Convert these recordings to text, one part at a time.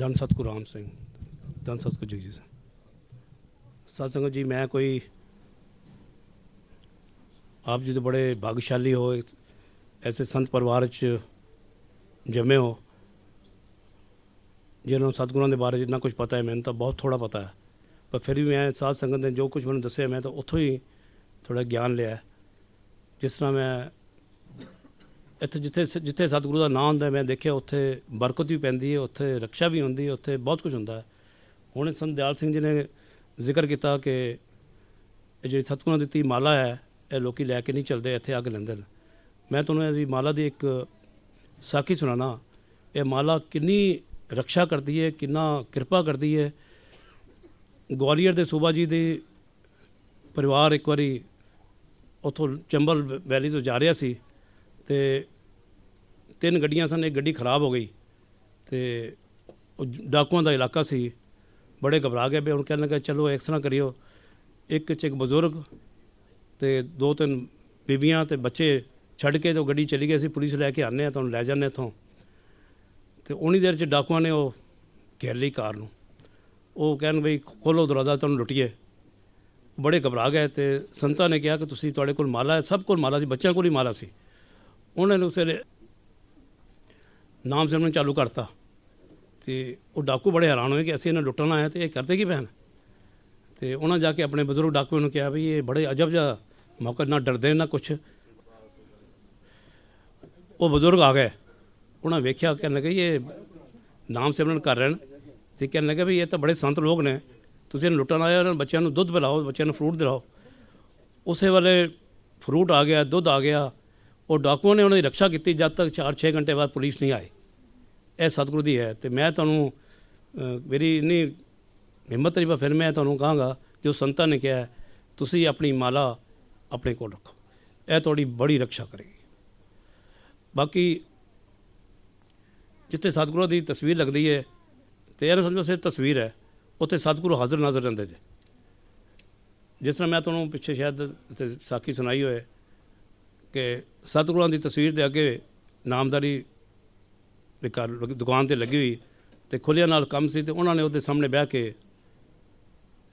ਧੰਨ ਸਤਿਗੁਰੂ ਰਾਮ ਸਿੰਘ, ਧੰਨ ਸਤਿਗੁਰੂ ਜੀ ਜੀ ਸਤ ਸੰਗਤ ਜੀ, ਮੈਂ ਕੋਈ ਆਪ ਜੀ ਦੇ ਬੜੇ ਭਾਗਸ਼ਾਲੀ ਹੋ, ਐਸੇ ਸੰਤ ਪਰਿਵਾਰ ਚ ਜੰਮੇ ਹੋ, ਜਿਹਨਾਂ ਨੂੰ ਸਤਿਗੁਰਾਂ ਦੇ ਬਾਰੇ ਜਿੰਨਾ ਕੁਝ ਪਤਾ ਹੈ, ਮੈਨੂੰ ਤਾਂ ਬਹੁਤ ਥੋੜਾ ਪਤਾ ਹੈ। ਪਰ ਫਿਰ ਵੀ ਮੈਂ ਸਾਧ ਸੰਗਤ ਨੇ ਜੋ ਕੁਝ ਮੈਨੂੰ ਦੱਸਿਆ, ਮੈਂ ਤਾਂ ਉੱਥੋਂ ਹੀ ਥੋੜਾ ਗਿਆਨ ਲਿਆ। ਜਿਸ ਤਰ੍ਹਾਂ ਮੈਂ ਇੱਥੇ ਜਿੱਥੇ ਜਿੱਥੇ ਸਤਿਗੁਰੂ ਦਾ ਨਾਮ ਹੁੰਦਾ ਮੈਂ ਦੇਖਿਆ ਉੱਥੇ ਬਰਕਤ ਵੀ ਪੈਂਦੀ ਹੈ, ਉੱਥੇ ਰੱਖਿਆ ਵੀ ਹੁੰਦੀ ਹੈ, ਉੱਥੇ ਬਹੁਤ ਕੁਝ ਹੁੰਦਾ ਹੈ। ਹੁਣ ਸੰਤ ਦਿਆਲ ਸਿੰਘ ਜੀ ਨੇ ਜ਼ਿਕਰ ਕੀਤਾ ਕਿ ਇਹ ਜਿਹੜੀ ਸਤਿਗੁਰਾਂ ਦਿੱਤੀ ਮਾਲਾ ਹੈ, ਇਹ ਲੋਕੀ ਲੈ ਕੇ ਨਹੀਂ ਚੱਲਦੇ, ਇੱਥੇ ਅੱਗ ਲੈਂਦੇ ਨੇ। ਮੈਂ ਤੁਹਾਨੂੰ ਇਹਦੀ ਮਾਲਾ ਦੀ ਇੱਕ ਸਾਖੀ ਸੁਣਾਣਾ ਇਹ ਮਾਲਾ ਕਿੰਨੀ ਰੱਖਿਆ ਕਰਦੀ ਹੈ, ਕਿੰਨਾ ਕਿਰਪਾ ਕਰਦੀ ਹੈ। ਗਵਾਲੀਅਰ ਦੇ ਸੂਬਾ ਜੀ ਦੇ ਪਰਿਵਾਰ ਇੱਕ ਵਾਰੀ ਉਥੋਂ ਚੰਬਲ ਵੈਲੀ ਤੋਂ ਜਾ ਰਿਹਾ ਸੀ। ਤੇ ਤਿੰਨ ਗੱਡੀਆਂ ਸਨ, ਇੱਕ ਗੱਡੀ ਖਰਾਬ ਹੋ ਗਈ ਤੇ ਉਹ ਡਾਕੂਆਂ ਦਾ ਇਲਾਕਾ ਸੀ, ਬੜੇ ਘਬਰਾ ਗਏ ਵੀ ਹੁਣ ਕਹਿਣ ਲੱਗਾ ਚਲੋ ਇਸ ਤਰ੍ਹਾਂ ਕਰਿਓ। ਇੱਕ ਚ ਇੱਕ ਬਜ਼ੁਰਗ ਤੇ ਦੋ ਤਿੰਨ ਬੀਬੀਆਂ ਤੇ ਬੱਚੇ ਛੱਡ ਕੇ ਤੇ ਉਹ ਗੱਡੀ ਚਲੀ ਗਈ ਸੀ ਪੁਲਿਸ ਲੈ ਕੇ ਆਨੇ ਆ ਤੁਹਾਨੂੰ ਲੈ ਜਾਂਦੇ ਇੱਥੋਂ। ਤੇ ਉਨੀ ਦੇਰ ਚ ਡਾਕੂਆਂ ਨੇ ਉਹ ਘੇਰ ਲਈ ਕਾਰ ਨੂੰ। ਉਹ ਕਹਿਣ ਬਈ ਖੋਲੋ ਦਰਵਾਜ਼ਾ ਤੁਹਾਨੂੰ ਲੁੱਟੀਏ। ਬੜੇ ਘਬਰਾ ਗਏ ਤੇ ਸੰਤਾਂ ਨੇ ਕਿਹਾ ਕਿ ਤੁਸੀਂ ਤੁਹਾਡੇ ਕੋਲ ਮਾਲਾ ਹੈ, ਸਭ ਕੋਲ ਮਾਲਾ ਸੀ, ਬੱਚਿਆਂ ਕੋਲ ਹੀ ਮਾਲਾ ਸੀ। ਉਹਨਾਂ ਨੇ ਉਸੇ ਨਾਮ ਸਿਮਰਨ ਚਾਲੂ ਕਰਤਾ। ਤੇ ਉਹ ਡਾਕੂ ਬੜੇ ਹੈਰਾਨ ਹੋਏ ਕਿ ਅਸੀਂ ਇਹਨਾਂ ਲੁੱਟਣ ਆਏ ਤੇ ਇਹ ਕਰਦੇ ਕੀ ਪੈਣ ਤੇ ਉਹਨਾਂ ਜਾ ਕੇ ਆਪਣੇ ਬਜ਼ੁਰਗ ਡਾਕੂ ਨੂੰ ਕਿਹਾ ਵੀ ਇਹ ਬੜੇ ਅਜਬ ਜਿਹਾ ਮੌਕਾ ਨਾ ਡਰਦੇ ਨਾ ਕੁਛ। ਉਹ ਬਜ਼ੁਰਗ ਆ ਗਏ। ਉਹਨਾਂ ਵੇਖਿਆ ਕਹਿਣ ਲੱਗੇ ਇਹ ਨਾਮ ਸਿਮਰਨ ਕਰ ਰਹੇ ਨੇ। ਤੇ ਕਹਿਣ ਲੱਗੇ ਵੀ ਇਹ ਤਾਂ ਬੜੇ ਸੰਤ ਲੋਕ ਨੇ। ਤੁਸੀਂ ਇਹਨੂੰ ਲੁੱਟਣ ਆਏ ਹੋ, ਬੱਚਿਆਂ ਨੂੰ ਦੁੱਧ ਪਿਲਾਓ ਬੱਚਿਆਂ ਨੂੰ ਫਰੂਟ ਦਿਲਾਓ। ਉਸੇ ਵੇਲੇ ਫਰੂਟ ਆ ਗਿਆ ਦੁੱਧ ਆ ਗਿਆ। ਉਹ ਡਾਕੂਆਂ ਨੇ ਉਹਨਾਂ ਦੀ ਰੱਖਿਆ ਕੀਤੀ ਜਦ ਤੱਕ 4-6 ਘੰਟੇ ਬਾਅਦ ਪੁਲਿਸ ਨਹੀਂ ਆਈ ਇਹ ਸਤਿਗੁਰੂ ਦੀ ਹੈ ਤੇ ਮੈਂ ਤੁਹਾਨੂੰ ਮੇਰੀ ਇੰਨੀ ਹਿੰਮਤ ਨਹੀਂ ਪਰ ਫਿਰ ਮੈਂ ਤੁਹਾਨੂੰ ਕਹਾਂਗਾ ਜੋ ਸੰਤਾਂ ਨੇ ਕਿਹਾ, ਤੁਸੀਂ ਆਪਣੀ ਮਾਲਾ ਆਪਣੇ ਕੋਲ ਰੱਖੋ। ਇਹ ਤੁਹਾਡੀ ਬੜੀ ਰੱਖਿਆ ਕਰੇਗੀ। ਬਾਕੀ ਜਿੱਥੇ ਸਤਿਗੁਰੂ ਦੀ ਤਸਵੀਰ ਲੱਗਦੀ ਹੈ ਤੇ ਇਹਨੂੰ ਸਮਝੋ ਸਿਰ ਤਸਵੀਰ ਹੈ, ਉੱਥੇ ਸਤਿਗੁਰੂ ਹਾਜ਼ਰ ਨਾਜ਼ਰ ਰਹਿੰਦੇ ਜੇ। ਜਿਸ ਤਰ੍ਹਾਂ ਮੈਂ ਤੁਹਾਨੂੰ ਪਿੱਛੇ ਸ਼ਾਇਦ ਇੱਥੇ ਸਾਖੀ ਸੁਣਾਈ ਹੋਏ ਕਿ ਸਤਿਗੁਰਾਂ ਦੀ ਤਸਵੀਰ ਦੇ ਅੱਗੇ ਨਾਮਦਾਰੀ ਦੇ ਘਰ ਦੁਕਾਨ ਤੇ ਲੱਗੀ ਹੋਈ ਤੇ ਖੁੱਲਿਆਂ ਨਾਲ ਕੰਮ ਸੀ ਤੇ ਉਹਨਾਂ ਨੇ ਉਹਦੇ ਸਾਹਮਣੇ ਬਹਿ ਕੇ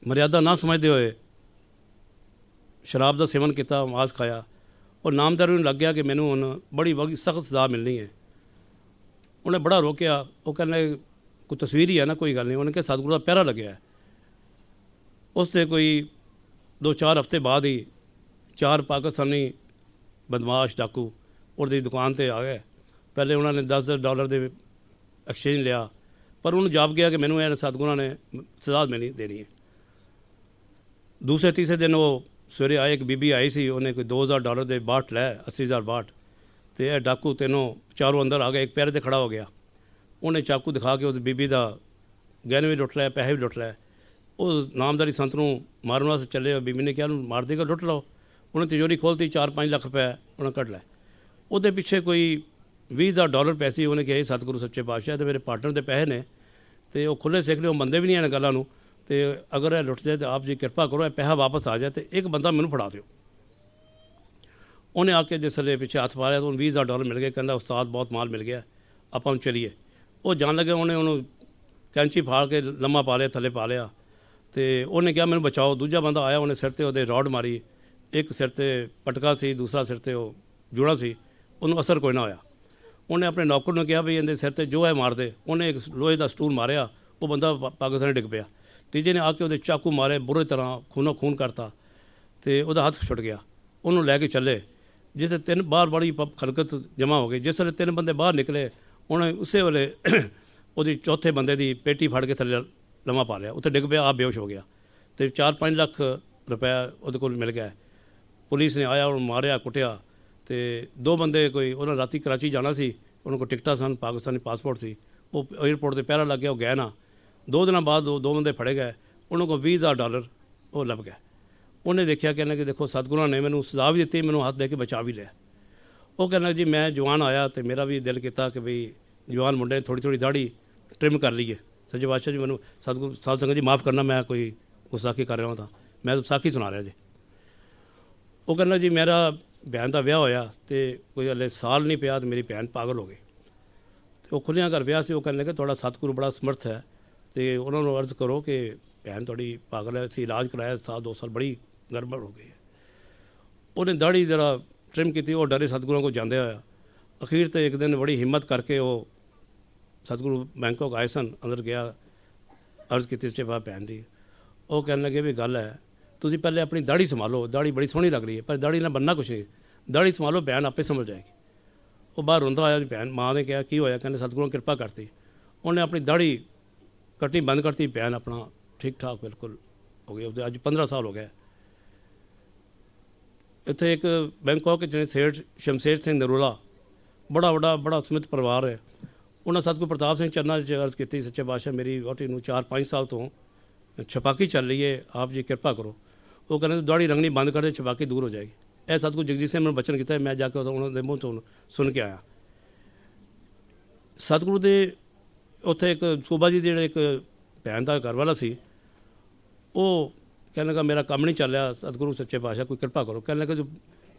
ਮਰਿਆਦਾ ਨਾ ਸਮਝਦੇ ਹੋਏ ਸ਼ਰਾਬ ਦਾ ਸੇਵਨ ਕੀਤਾ, ਮਾਸ ਖਾਇਆ। ਉਹ ਨਾਮਦਾਰ ਨੂੰ ਲੱਗ ਗਿਆ ਕਿ ਮੈਨੂੰ ਹੁਣ ਬੜੀ ਬੜੀ ਸਖਤ ਸਜ਼ਾ ਮਿਲਣੀ ਹੈ। ਉਹਨੇ ਬੜਾ ਰੋਕਿਆ। ਉਹ ਕਹਿੰਦੇ, ਕੋਈ ਤਸਵੀਰ ਹੀ ਹੈ ਨਾ, ਕੋਈ ਗੱਲ ਨਹੀਂ। ਉਹਨੇ ਕਿਹਾ, ਸਤਿਗੁਰੂ ਦਾ ਪਹਿਰਾ ਲੱਗਿਆ ਉਸ ਤੇ ਕੋਈ ਦੋ ਚਾਰ ਹਫ਼ਤੇ ਬਾਅਦ ਹੀ ਚਾਰ ਪਾਕਿਸਤਾਨੀ ਬਦਮਾਸ਼ ਡਾਕੂ ਉਹਦੀ ਦੁਕਾਨ ਤੇ ਆ ਗਏ। ਪਹਿਲੇ ਉਹਨਾਂ ਨੇ 10 ਡਾਲਰ ਦੇ ਐਕਸਚੇਂਜ ਲਿਆ, ਪਰ ਉਹਨੂੰ ਜਾਪ ਗਿਆ ਕਿ ਮੈਨੂੰ ਇਹ ਸਤਿਗੁਰਾਂ ਨੇ ਸਜ਼ਾ ਮਿਲਣੀ ਦੇਣੀ ਹੈ। ਦੂਸਰੇ ਤੀਸਰੇ ਦਿਨ ਉਹ ਸਵੇਰੇ ਆਏ, ਇੱਕ ਬੀਬੀ ਆਈ ਸੀ, ਉਹਨੇ ਕੋਈ 2000 ਡਾਲਰ ਦੇ ਬਾਟ ਲੈ 80000 ਬਾਟ। ਤੇ ਇਹ ਡਾਕੂ ਤੈਨੂੰ ਚਾਰੋਂ ਅੰਦਰ ਆ ਗਏ, ਇੱਕ ਪੈਰ ਤੇ ਖੜਾ ਹੋ ਗਿਆ। ਉਹਨੇ ਚਾਕੂ ਦਿਖਾ ਕੇ ਉਸ ਬੀਬੀ ਦਾ ਗਹਿਣੇ ਵੀ ਲੁੱਟ ਲਿਆ ਪੈਸੇ ਵੀ ਲੁੱਟ ਲਏ। ਉਹ ਨਾਮਦਾਰੀ ਸੰਤ ਨੂੰ ਮਾਰਨ ਵਾਸਤੇ ਚੱਲੇ, ਬੀਬੀ ਨੇ ਕਿਹਾ ਉਹਨੂੰ ਮਾਰ ਦੇਗਾ, ਲੁੱਟ ਲਓ। ਉਹਨੇ ਤਿਜੋਰੀ ਖੋਲਤੀ 4-5 ਲੱਖ ਰੁਪਏ ਉਹਨਾਂ ਕੱਢ ਲਏ ਉਹਦੇ ਪਿੱਛੇ ਕੋਈ 20000 ਡਾਲਰ ਪੈਸੇ ਉਹਨੇ ਕਿਹਾ ਸੀ, ਸਤਿਗੁਰੂ ਸੱਚੇ ਪਾਤਸ਼ਾਹ ਤੇ ਮੇਰੇ ਪਾਰਟਨਰ ਦੇ ਪੈਸੇ ਨੇ ਤੇ ਉਹ ਖੁੱਲੇ ਸਿੱਖ ਲਿਓ ਮੰਨਦੇ ਵੀ ਨਹੀਂ ਇਹਨਾਂ ਗੱਲਾਂ ਨੂੰ ਤੇ ਅਗਰ ਇਹ ਲੁੱਟ ਜਾਏ ਤੇ ਆਪ ਜੀ ਕਿਰਪਾ ਕਰੋ ਇਹ ਪੈਸਾ ਵਾਪਸ ਆ ਜਾਏ ਤੇ ਇੱਕ ਬੰਦਾ ਮੈਨੂੰ ਫੜਾ ਦਿਓ। ਉਹਨੇ ਆ ਕੇ ਜਿਸ ਵੇਲੇ ਪਿੱਛੇ ਹੱਥ ਮਾਰਿਆ ਤਾਂ ਉਹਨੂੰ 20000 ਡਾਲਰ ਮਿਲ ਗਏ ਕਹਿੰਦਾ ਉਸਤਾਦ ਬਹੁਤ ਮਾਲ ਮਿਲ ਗਿਆ ਆਪਾਂ ਨੂੰ ਚਲੀਏ। ਉਹ ਜਾਣ ਲੱਗੇ ਉਹਨੇ ਉਹਨੂੰ ਕੈਂਚੀ ਫਾੜ ਕੇ ਲੰਮਾ ਪਾ ਲਿਆ ਥੱਲੇ ਪਾ ਲਿਆ ਤੇ ਉਹਨੇ ਕਿਹਾ ਮੈਨੂੰ ਬਚਾਓ ਦੂਜਾ ਬੰਦਾ ਆਇਆ ਉਹਨੇ ਸਿਰ ਤੇ ਉਹਦੇ ਰੋਡ ਮਾਰੀ ਇੱਕ ਸਿਰ ਤੇ ਪਟਕਾ ਸੀ, ਦੂਸਰਾ ਸਿਰ ਤੇ ਉਹ ਜੂੜਾ ਸੀ, ਉਹਨੂੰ ਅਸਰ ਕੋਈ ਨਾ ਹੋਇਆ। ਉਹਨੇ ਆਪਣੇ ਨੌਕਰ ਨੂੰ ਕਿਹਾ ਵੀ ਇਹਦੇ ਸਿਰ ਤੇ ਜੋ ਹੈ ਮਾਰ ਦੇ। ਉਹਨੇ ਇੱਕ ਲੋਹੇ ਦਾ ਸਟੂਲ ਮਾਰਿਆ, ਉਹ ਬੰਦਾ ਪਾਕਿਸਤਾਨ ਡਿੱਗ ਪਿਆ। ਤੀਜੇ ਨੇ ਆ ਕੇ ਉਹਦੇ ਚਾਕੂ ਮਾਰੇ, ਬੁਰੇ ਤਰ੍ਹਾਂ ਖੂਨੋ ਖੂਨ ਕਰਤਾ ਤੇ ਉਹਦਾ ਹੱਥ ਛੁੱਟ ਗਿਆ। ਉਹਨੂੰ ਲੈ ਕੇ ਚੱਲੇ, ਜਿੱਥੇ ਤਿੰਨ ਬਾਹਰ ਬੜੀ ਪ- ਖਲਕਤ ਜਮ੍ਹਾਂ ਹੋ ਗਈ। ਜਿਸ ਵੇਲੇ ਤਿੰਨ ਬੰਦੇ ਬਾਹਰ ਨਿਕਲੇ, ਉਹਨੇ ਉਸੇ ਵੇਲੇ ਉਹਦੀ ਚੌਥੇ ਬੰਦੇ ਦੀ ਪੇਟੀ ਫੜ ਕੇ ਥੱਲੇ ਲੰਮਾ ਪਾ ਲਿਆ। ਉੱਥੇ ਡਿੱਗ ਪਿਆ ਆ ਬੇਹੋਸ਼ ਹੋ ਗਿਆ। ਤੇ 4-5 ਲੱਖ ਰੁਪਇਆ ਉਹਦੇ ਕੋਲ ਮਿਲ ਗਿਆ। ਪੁਲਿਸ ਨੇ ਆਇਆ, ਉਹਨੂੰ ਮਾਰਿਆ, ਕੁੱਟਿਆ ਤੇ ਦੋ ਬੰਦੇ ਕੋਈ ਉਹਨਾਂ ਰਾਤੀ ਕਰਾਚੀ ਜਾਣਾ ਸੀ, ਉਹਨਾਂ ਕੋਲ ਟਿਕਟਾਂ ਸਨ, ਪਾਕਿਸਤਾਨੀ ਪਾਸਪੋਰਟ ਸੀ। ਉਹ 에ਅਰਪੋਰਟ ਤੇ ਪਹਿਰਾ ਲੱਗ ਗਿਆ, ਉਹ ਗਏ ਨਾ। ਦੋ ਦਿਨਾਂ ਬਾਅਦ ਦੋ ਦੋ ਬੰਦੇ ਫੜੇ ਗਏ, ਉਹਨਾਂ ਕੋਲ 20000 ਡਾਲਰ, ਉਹ ਲੱਭ ਗਿਆ। ਉਹਨੇ ਦੇਖਿਆ ਕਹਿੰਦਾ ਕਿ ਦੇਖੋ ਸਤਿਗੁਰਾਂ ਨੇ ਮੈਨੂੰ ਸਜ਼ਾ ਵੀ ਦਿੱਤੀ, ਮੈਨੂੰ ਹੱਥ ਦੇ ਕੇ ਬਚਾ ਵੀ ਲਿਆ। ਉਹ ਕਹਿੰਦਾ ਜੀ, ਮੈਂ ਜਵਾਨ ਆਇਆ ਤੇ ਮੇਰਾ ਵੀ ਦਿਲ ਕੀਤਾ ਕਿ ਵੀ ਜਵਾਨ ਮੁੰਡੇ ਥੋੜੀ ਥੋੜੀ ਦਾੜੀ ਟ੍ਰਿਮ ਕਰ ਲਈਏ। ਸੱਚੇ ਬਾਦਸ਼ਾਹ ਜੀ, ਮੈਨੂੰ ਸਤਿਗੁਰੂ, ਸਾਧ ਸੰਗਤ ਜੀ, ਮਾਫ ਕਰਨਾ, ਮੈਂ ਕੋਈ ਗੁਸਤਾਖੀ ਕਰ ਰਿਹਾ ਹਾਂ ਤਾਂ। ਮੈਂ ਤਾਂ ਸਾਖੀ ਸੁਣਾ ਰਿਹਾ ਜੀ। ਉਹ ਕਹਿੰਦਾ ਜੀ ਮੇਰਾ ਭੈਣ ਦਾ ਵਿਆਹ ਹੋਇਆ ਤੇ ਕੋਈ ਹਲੇ ਸਾਲ ਨਹੀਂ ਪਿਆ ਤੇ ਮੇਰੀ ਭੈਣ ਪਾਗਲ ਹੋ ਗਈ। ਤੇ ਉਹ ਖੁੱਲਿਆਂ ਘਰ ਵਿਆਹ ਸੀ, ਉਹ ਕਹਿੰਦੇ ਕਿ ਤੁਹਾਡਾ ਸਤਿਗੁਰੂ ਬੜਾ ਸਮਰਥ ਹੈ ਤੇ ਉਹਨਾਂ ਨੂੰ ਅਰਜ਼ ਕਰੋ ਕਿ ਭੈਣ ਤੁਹਾਡੀ ਪਾਗਲ ਹੈ, ਅਸੀਂ ਇਲਾਜ ਕਰਾਇਆ, ਸਾਲ ਦੋ ਸਾਲ ਬੜੀ ਗੜਬੜ ਹੋ ਗਈ ਹੈ। ਉਹਨੇ ਦਾੜੀ ਜ਼ਰਾ ਟ੍ਰਿਮ ਕੀਤੀ, ਉਹ ਡਰੇ ਸਤਿਗੁਰਾਂ ਕੋਲ ਜਾਂਦੇ ਹੋਇਆ ਅਖੀਰ ਤੇ ਇੱਕ ਦਿਨ ਬੜੀ ਹਿੰਮਤ ਕਰਕੇ ਉਹ ਸਤਿਗੁਰੂ ਬੈਂਕਾਕ ਆਏ ਸਨ, ਅੰਦਰ ਗਿਆ, ਅਰਜ਼ ਕੀਤੀ ਸੱਚੇ ਭੈਣ ਦੀ। ਉਹ ਕਹਿਣ ਲੱਗੇ ਵੀ ਗੱਲ ਹੈ ਤੁਸੀਂ ਪਹਿਲੇ ਆਪਣੀ ਦਾੜੀ ਸੰਭਾਲੋ ਦਾੜੀ ਬੜੀ ਸੋਹਣੀ ਲੱਗ ਰਹੀ ਹੈ, ਪਰ ਦਾੜੀ ਨਾਲ ਬੰਨਾ ਕੁਛ ਨਹੀਂ। ਦਾੜੀ ਸੰਭਾਲੋ, ਭੈਣ ਆਪੇ ਸਮਝ ਜਾਏਗੀ। ਉਹ ਬਾਹਰ ਰੋਂਦਾ ਆਇਆ ਦੀ ਭੈਣ, ਮਾਂ ਨੇ ਕਿਹਾ, ਕੀ ਹੋਇਆ? ਕਹਿੰਦੇ ਸਤਿਗੁਰੂ ਨੇ ਕਿਰਪਾ ਕਰਤੀ। ਉਹਨੇ ਆਪਣੀ ਦਾੜੀ ਕੱਟਣੀ ਬੰਦ ਕਰਤੀ, ਭੈਣ ਆਪਣਾ ਠੀਕ ਠਾਕ ਬਿਲਕੁਲ ਹੋ ਗਈ। ਉਹਦੇ ਅੱਜ 15 ਸਾਲ ਹੋ ਗਏ। ਇੱਥੇ ਇੱਕ ਬੈਂਕਾਕ ਜਿਹੜੇ ਸੇਠ, ਸ਼ਮਸ਼ੇਰ ਸਿੰਘ ਨਰੂਲਾ, ਬੜਾ ਵੱਡਾ, ਬੜਾ ਸਮਿਤ ਪਰਿਵਾਰ ਹੈ। ਉਹਨਾਂ ਸਤਿਗੁਰੂ ਪ੍ਰਤਾਪ ਸਿੰਘ ਚਰਨਾਂ 'ਚ ਅਰਜ਼ ਕੀਤੀ, ਸੱਚੇ ਪਾਤਸ਼ਾਹ ਮੇਰੀ ਵਹੁਟੀ ਨੂੰ 4-5 ਸਾਲ ਤੋਂ ਛਪਾਕੀ ਚੱਲ ਰਹੀ ਹੈ, ਆਪ ਜੀ ਕਿਰਪਾ ਕਰੋ। ਉਹ ਕਹਿੰਦੇ ਦਾੜੀ ਰੰਗਣੀ ਬੰਦ ਕਰ ਦੇ ਛਪਾਕੀ ਦੂਰ ਹੋ ਜਾਏਗੀ। ਇਹ ਸਤਿਗੁਰੂ ਜਗਜੀਤ ਸਿੰਘ ਨੇ ਮੈਨੂੰ ਬਚਨ ਕੀਤਾ, ਮੈਂ ਜਾ ਕੇ ਉਹਨਾਂ ਦੇ ਮੂੰਹ ਤੋਂ ਸੁਣ ਕੇ ਆਇਆ। ਸਤਿਗੁਰੂ ਦੇ ਉੱਥੇ ਇੱਕ ਸੂਬਾ ਜੀ ਦੇ ਜਿਹੜੇ ਇੱਕ ਭੈਣ ਦਾ ਘਰ ਵਾਲਾ ਸੀ, ਉਹ ਕਹਿਣ ਲੱਗਾ, ਮੇਰਾ ਕੰਮ ਨਹੀਂ ਚੱਲਿਆ ਰਿਹਾ, ਸਤਿਗੁਰੂ ਸੱਚੇ ਪਾਤਸ਼ਾਹ, ਕੋਈ ਕਿਰਪਾ ਕਰੋ। ਕਹਿਣ ਲੱਗਾ, ਤੂੰ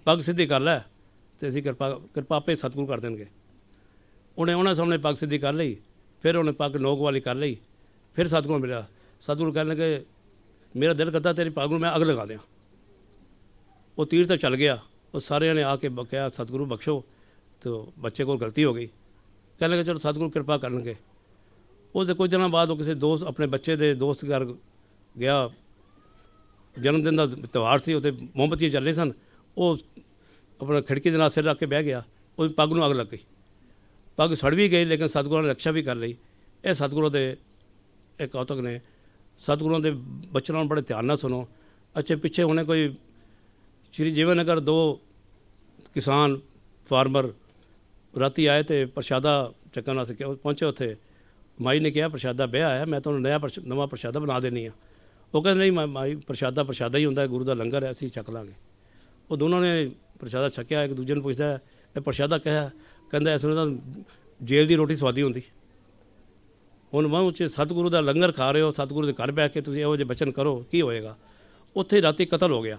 ਪੱਗ ਸਿੱਧੀ ਕਰ ਲੈ ਤੇ ਅਸੀਂ ਕਿਰਪਾ ਕਿਰਪਾ ਆਪੇ ਸਤਿਗੁਰੂ ਕਰ ਦੇਣਗੇ। ਉਹਨੇ ਉਹਨਾਂ ਸਾਹਮਣੇ ਪੱਗ ਸਿੱਧੀ ਕਰ ਲਈ, ਫਿਰ ਉਹਨੇ ਪੱਗ ਨੋਕ ਵਾਲੀ ਕਰ ਲਈ, ਫਿਰ ਸਤਿਗੁਰੂ ਮਿਲਿਆ। ਸਤਿਗੁਰੂ ਕਹਿਣ ਲੱਗੇ ਮੇਰਾ ਦਿਲ ਕਰਦਾ ਤੇਰੀ ਪੱਗ ਨੂੰ ਮੈਂ ਅਗ ਲਗਾ ਦਿਆਂ। ਉਹ ਤੀਰ ਤਾਂ ਚੱਲ ਗਿਆ। ਉਹ ਸਾਰਿਆਂ ਨੇ ਆ ਕੇ ਬਕਿਆ ਸਤਿਗੁਰੂ ਬਖਸ਼ੋ। ਤੇ ਬੱਚੇ ਕੋਲ ਗਲਤੀ ਹੋ ਗਈ। ਕਹਿਣ ਲੱਗੇ, ਚਲੋ ਸਤਿਗੁਰੂ ਕਿਰਪਾ ਕਰਨਗੇ। ਉਹਦੇ ਕੁਝ ਦਿਨਾਂ ਬਾਅਦ ਉਹ ਕਿਸੇ ਦੋਸਤ, ਆਪਣੇ ਬੱਚੇ ਦੇ ਦੋਸਤ ਘਰ ਗਿਆ। ਜਨਮ ਦਿਨ ਦਾ ਤਿਉਹਾਰ ਸੀ, ਉੱਥੇ ਮੋਮਬੱਤੀਆਂ ਚੱਲ ਰਹੀਆਂ ਸਨ। ਉਹ ਆਪਣਾ ਖਿੜਕੀ ਦੇ ਨਾਲ ਸਿਰ ਰੱਖ ਕੇ ਬਹਿ ਗਿਆ। ਉਹ ਪੱਗ ਨੂੰ ਅੱਗ ਲੱਗ ਗਈ। ਪੱਗ ਸੜ ਵੀ ਗਈ, ਲੇਕਿਨ ਸਤਿਗੁਰਾਂ ਨੇ ਰੱਖਿਆ ਵੀ ਕਰ ਲਈ। ਇਹ ਸਤਿਗੁਰੂ ਦੇ ਇਹ ਕੌਤਕ ਨੇ ਸਤਿਗੁਰਾਂ ਦੇ ਬਚਨਾਂ ਨੂੰ ਬੜੇ ਧਿਆਨ ਨਾਲ ਸੁਣੋ। ਅੱਛੇ, ਪਿੱਛੇ ਹੁਣੇ ਕੋਈ ਸ਼੍ਰੀ ਜੀਵਨ ਨਗਰ ਦੋ ਕਿਸਾਨ ਫਾਰਮਰ ਰਾਤੀ ਆਏ ਤੇ ਪ੍ਰਸ਼ਾਦਾ ਚੱਕਣ ਵਾਸਤੇ ਪਹੁੰਚੇ ਉੱਥੇ। ਮਾਈ ਨੇ ਕਿਹਾ, ਪ੍ਰਸ਼ਾਦਾ ਵਿਆਹ ਆਇਆ, ਮੈਂ ਤੁਹਾਨੂੰ ਨਵਾਂ ਪ੍ਰਸ਼- ਨਵਾਂ ਪ੍ਰਸ਼ਾਦਾ ਬਣਾ ਦੇਣੀ ਆ ਉਹ ਕਹਿੰਦੇ, ਨਹੀਂ ਮਾ- ਮਾਈ, ਪ੍ਰਸ਼ਾਦਾ ਪ੍ਰਸ਼ਾਦਾ ਹੀ ਹੁੰਦਾ ਹੈ, ਗੁਰੂ ਦਾ ਲੰਗਰ ਹੈ, ਅਸੀਂ ਚੱਕ ਲਾਂਗੇ। ਉਹ ਦੋਨਾਂ ਨੇ ਪ੍ਰਸ਼ਾਦਾ ਛਕਿਆ, ਇੱਕ ਦੂਜੇ ਨੂੰ ਪੁੱਛਦਾ, ਇਹ ਪ੍ਰਸ਼ਾਦਾ ਕਿਹਾ ਕਹਿੰਦਾ, ਇਸ ਨੂੰ ਤਾਂ ਜੇਲ੍ਹ ਦੀ ਰੋਟੀ ਸਵਾਦੀ ਹੁੰਦੀ। ਹੁਣ ਮੈਂ 'ਚ ਸਤਿਗੁਰੂ ਦਾ ਲੰਗਰ ਖਾ ਰਹੇ ਹੋ, ਸਤਿਗੁਰੂ ਦੇ ਘਰ ਬੈਠ ਕੇ ਤੁਸੀਂ ਇਹੋ ਜਿਹੇ ਬਚਨ ਕਰੋ, ਕੀ ਹੋਏਗਾ? ਉੱਥੇ ਰਾਤੀ ਕਤਲ ਹੋ ਗਿਆ।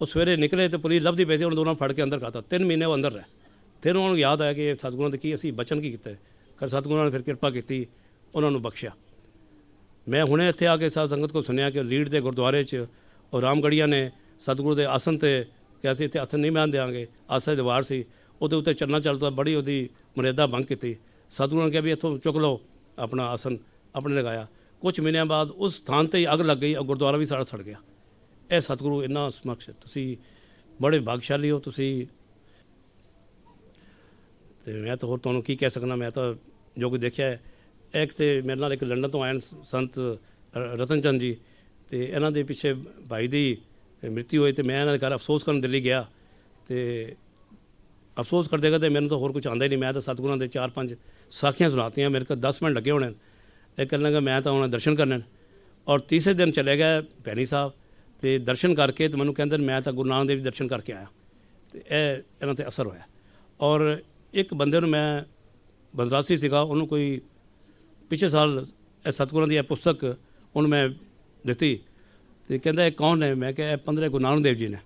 ਉਹ ਸਵੇਰੇ ਨਿਕਲੇ ਤੇ ਪੁਲਿਸ ਲੱਭਦੀ ਪਈ ਸੀ, ਉਹਨਾਂ ਦੋਨਾਂ ਨੂੰ ਫੜ ਕੇ ਅੰਦਰ ਕਰਤਾ। ਤਿੰਨ ਮਹੀਨੇ ਉਹ ਅੰਦਰ ਰਹੇ। ਫਿਰ ਉਹਨਾਂ ਨੂੰ ਯਾਦ ਆਇਆ ਕਿ ਸਤਿਗੁਰਾਂ ਦੇ ਕੀ ਅਸੀਂ ਬਚਨ ਕੀ ਕੀਤਾ? ਕਰ ਸਤਿਗੁਰਾਂ ਨੇ ਫਿਰ ਕਿਰਪਾ ਕੀਤੀ, ਉਹਨਾਂ ਨੂੰ ਬਖਸ਼ਿਆ। ਮੈਂ ਹੁਣੇ ਇੱਥੇ ਆ ਕੇ ਸਾਧ ਸੰਗਤ ਕੋ ਸੁਣਿਆ ਕਿ ਲੀਡ ਦੇ ਗੁਰਦੁਆਰੇ 'ਚ ਉਹ ਰਾਮਗੜੀਆਂ ਨੇ ਸਤਿਗੁਰੂ ਦੇ ਆਸਨ ਤੇ ਕਿ ਅਸੀਂ ਇੱਥੇ ਆਸਨ ਨਹੀਂ ਮੰਨ ਦਿਆਂਗੇ ਆਸਨ ਦੀਵਾਰ ਸੀ। ਉਹਦੇ ਉੱਤੇ ਚੱਲਣਾ ਚੱਲਦਾ ਬੜੀ ਉਹਦੀ ਮਰਿਆਦਾ ਭੰਗ ਕੀਤੀ। ਸਤਿਗੁਰੂ ਨੇ ਕਿਹਾ ਵੀ ਇੱਥੋਂ ਚੁੱਕ ਲਓ। ਆਪਣਾ ਆਸਨ ਆਪਣੇ ਲਗਾਇਆ। ਕੁਝ ਮਹੀਨਿਆਂ ਬਾਅਦ ਉਸ ਸਥਾਨ ਤੇ ਹੀ ਅੱਗ ਲੱਗ ਗਈ ਔਰ ਗੁਰਦੁਆਰਾ ਵੀ ਸਾਰਾ ਸੜ ਗਿਆ। ਇਹ ਸਤਿਗੁਰੂ ਇੰਨਾ ਸਮਕਸ਼ ਤੁਸੀਂ ਬੜੇ ਭਾਗਸ਼ਾਲੀ ਹੋ, ਤੁਸੀਂ। ਤੇ ਮੈਂ ਤਾਂ ਹੋਰ ਤੁਹਾਨੂੰ ਕੀ ਕਹਿ ਸਕਦਾ, ਮੈਂ ਤਾਂ ਜੋ ਕੁਝ ਦੇਖਿਆ ਹੈ। ਇੱਕ ਤੇ ਮੇਰੇ ਨਾਲ ਇੱਕ ਲੰਡਨ ਤੋਂ ਆਏ ਨੇ ਸੰਤ ਰ- ਰਤਨ ਚੰਦ ਜੀ, ਤੇ ਇਹਨਾਂ ਦੇ ਪਿੱਛੇ ਭਾਈ ਦੀ ਮ੍ਰਿਤਿੂ ਹੋਈ ਤੇ ਮੈਂ ਇਹਨਾਂ ਦੇ ਘਰ ਅਫਸੋਸ ਕਰਨ ਦਿੱਲੀ ਗਿਆ। ਤੇ ਅਫਸੋਸ ਕਰਦੇ ਕਰਦੇ ਮੈਨੂੰ ਤਾਂ ਹੋਰ ਕੁਝ ਆਉਂਦਾ ਹੀ ਨਹੀਂ। ਮੈਂ ਤਾਂ ਸਤਿਗੁਰਾਂ ਦੇ ਚਾਰ ਪੰਜ ਸਾਖੀਆਂ ਸੁਣਾਤੀਆਂ, ਮੇਰੇ ਕੋਲ 10 ਮਿੰਟ ਲੱਗੇ ਹੋਣੇ ਨੇ। ਇਹ ਕਰਨ ਲੱਗਾ, ਮੈਂ ਤਾਂ ਉਹਨਾਂ ਦਰਸ਼ਨ ਕਰਨੇ ਨੇ। ਔਰ ਤੀਸਰੇ ਦਿਨ ਚਲੇ ਗਏ ਭੈਣੀ ਸਾਹਿਬ ਤੇ ਦਰਸ਼ਨ ਕਰਕੇ ਤੇ ਮੈਨੂੰ ਕਹਿੰਦੇ ਨੇ, ਮੈਂ ਤਾਂ ਗੁਰੂ ਨਾਨਕ ਦੇਵ ਜੀ ਦਰਸ਼ਨ ਕਰਕੇ ਆਇਆ। ਤੇ ਇਹ ਇਹਨਾਂ ਤੇ ਅਸਰ ਹੋਇਆ। ਔਰ ਇੱਕ ਬੰਦੇ ਨੂੰ ਮੈਂ ਬਦਰਾਸੀ ਸੀਗਾ, ਉਹਨੂੰ ਕੋਈ ਪਿਛਲੇ ਸਾਲ ਇਹ ਸਤਿਗੁਰਾਂ ਦੀ ਇਹ ਪੁਸਤਕ ਉਹਨੂੰ ਮੈਂ ਦਿੱਤੀ ਤੇ ਕਹਿੰਦਾ, ਇਹ ਕੌਣ ਨੇ? ਮੈਂ ਕਿਹਾ, ਇਹ 15 ਗੁਰੂ ਨਾਨਕ ਦੇਵ ਜੀ ਨੇ।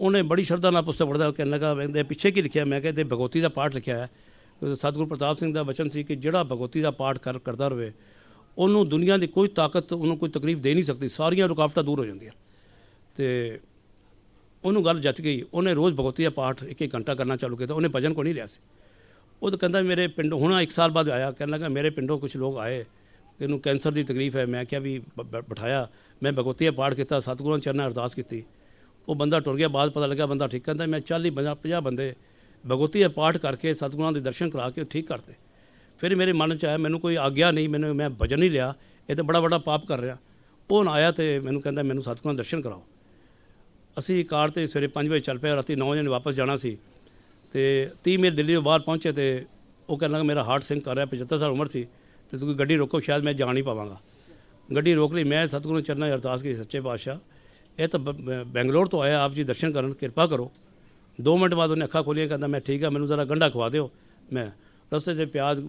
ਉਹਨੇ ਬੜੀ ਸ਼ਰਧਾ ਨਾਲ ਪੁਸਤਕ ਪੜ੍ਹਦਾ, ਉਹ ਕਹਿਣ ਲੱਗਾ ਕਹਿੰਦੇ ਪਿੱਛੇ ਕੀ ਲਿਖਿਆ? ਮੈਂ ਕਿਹਾ ਤੇ ਭਗਵਤੀ ਦਾ ਪਾਠ ਲਿਖਿਆ ਹੈ ਸਤਿਗੁਰੂ ਪ੍ਰਤਾਪ ਸਿੰਘ ਦਾ ਬਚਨ ਸੀ ਕਿ ਜਿਹੜਾ ਭਗਵਤੀ ਦਾ ਪਾਠ ਕਰ ਕਰਦਾ ਰਹੇ ਉਹਨੂੰ ਦੁਨੀਆ ਦੀ ਕੋਈ ਤਾਕਤ, ਉਹਨੂੰ ਕੋਈ ਤਕਲੀਫ ਦੇ ਨਹੀਂ ਸਕਦੀ। ਸਾਰੀਆਂ ਰੁਕਾਵਟਾਂ ਦੂਰ ਹੋ ਜਾਂਦੀਆਂ। ਤੇ ਉਹਨੂੰ ਗੱਲ ਜੱਚ ਗਈ। ਉਹਨੇ ਰੋਜ਼ ਭਗਵਤੀ ਦਾ ਪਾਠ ਇੱਕ ਇੱਕ ਘੰਟਾ ਕਰਨਾ ਚਾਲੂ ਕੀਤਾ। ਉਹਨੇ ਭਜਨ ਕੋ ਨਹੀਂ ਲਿਆ ਸੀ। ਉਹ ਤਾਂ ਕਹਿੰਦਾ, ਮੇਰੇ ਪਿੰਡੋਂ ਹੁਣ ਇੱਕ ਸਾਲ ਬਾਅਦ ਆਇਆ। ਕਹਿਣ ਲੱਗਾ, ਮੇਰੇ ਪਿੰਡੋਂ ਕੁਝ ਲੋਕ ਆਏ। ਇਹਨੂੰ ਕੈਂਸਰ ਦੀ ਤਕਲੀਫ ਹੈ। ਮੈਂ ਕਿਹਾ ਵੀ ਬ- ਬਿਠਾਇਆ। ਮੈਂ ਭਗਵਤੀ ਦਾ ਪਾਠ ਕੀਤਾ। ਸਤਿਗੁਰਾਂ ਚਰਨਾਂ ਅਰਦਾਸ ਕੀਤੀ। ਉਹ ਬੰਦਾ ਟੁਰ ਗਿਆ। ਬਾਅਦ ਪਤਾ ਲੱਗਾ ਬੰਦਾ ਠੀਕ ਕਹਿੰਦਾ, ਮੈਂ 40 50 50 ਬੰਦੇ ਭਗਵਤੀ ਦਾ ਪਾਠ ਕਰਕੇ ਸਤਿਗੁਰਾਂ ਦੇ ਦਰਸ਼ਨ ਕਰਾ ਕੇ ਉਹ ਠੀਕ ਕਰਤੇ ਫਿਰ ਮੇਰੇ ਮਨ ਚ ਆਇਆ ਮੈਨੂੰ ਕੋਈ ਆਗਿਆ ਨਹੀਂ ਮੈਨੂੰ ਮੈਂ ਭਜਨ ਨਹੀਂ ਲਿਆ ਇਹ ਤਾਂ ਬੜਾ ਵੱਡਾ ਪਾਪ ਕਰ ਰਿਹਾ ਉਹ ਨਾ ਆਇਆ ਤੇ ਮੈਨੂੰ ਕਹਿੰਦਾ ਮੈਨੂੰ ਸਤਿਗੁਰਾਂ ਦੇ ਦਰਸ਼ਨ ਕਰਾਓ ਅਸੀਂ ਕਾਰ ਤੇ ਸਵੇਰੇ 5 ਵਜੇ ਚੱਲ ਪਏ ਰਾਤੀ 9 ਵਜੇ ਵਾਪਸ ਜਾਣਾ ਸੀ ਤੇ 30 ਮਿੰਟ ਦਿੱਲੀ ਤੋਂ ਬਾਹਰ ਪਹੁੰਚੇ ਤੇ ਉਹ ਕਹਿਣ ਲੱਗਾ ਮੇਰਾ ਹਾਰਟ ਸਿੰਕ ਕਰ ਰਿਹਾ 75 ਸਾਲ ਉਮਰ ਸੀ ਤੇ ਤੁਸੀਂ ਗੱਡੀ ਰੋਕੋ ਸ਼ਾਇਦ ਮੈਂ ਜਾ ਨਹੀਂ ਪਾਵਾਂਗਾ ਗੱਡੀ ਰੋਕ ਲਈ ਮੈਂ ਸਤਿਗੁਰੂ ਨੂੰ ਚਰਨਾਂ ਅਰਦਾਸ ਕੀਤੀ ਸੱਚੇ ਪਾਤਸ਼ਾਹ ਇਹ ਤਾਂ ਬੈਂਗਲੌਰ ਤੋਂ ਆਇਆ ਆਪ ਜੀ ਦਰਸ਼ਨ ਕਰਨ ਕਿਰਪਾ ਕਰੋ 2 ਮਿੰਟ ਬਾਅਦ ਉਹਨੇ ਅੱਖਾਂ ਖੋਲੀਆਂ, ਕਹਿੰਦਾ ਮੈਂ ਠੀਕ ਆ, ਮੈਨੂੰ ਜ਼ਰਾ ਗੰਢਾ ਖਵਾ ਦਿਓ। ਮੈਂ ਰਸਤੇ 'ਚ ਪਿਆਜ਼,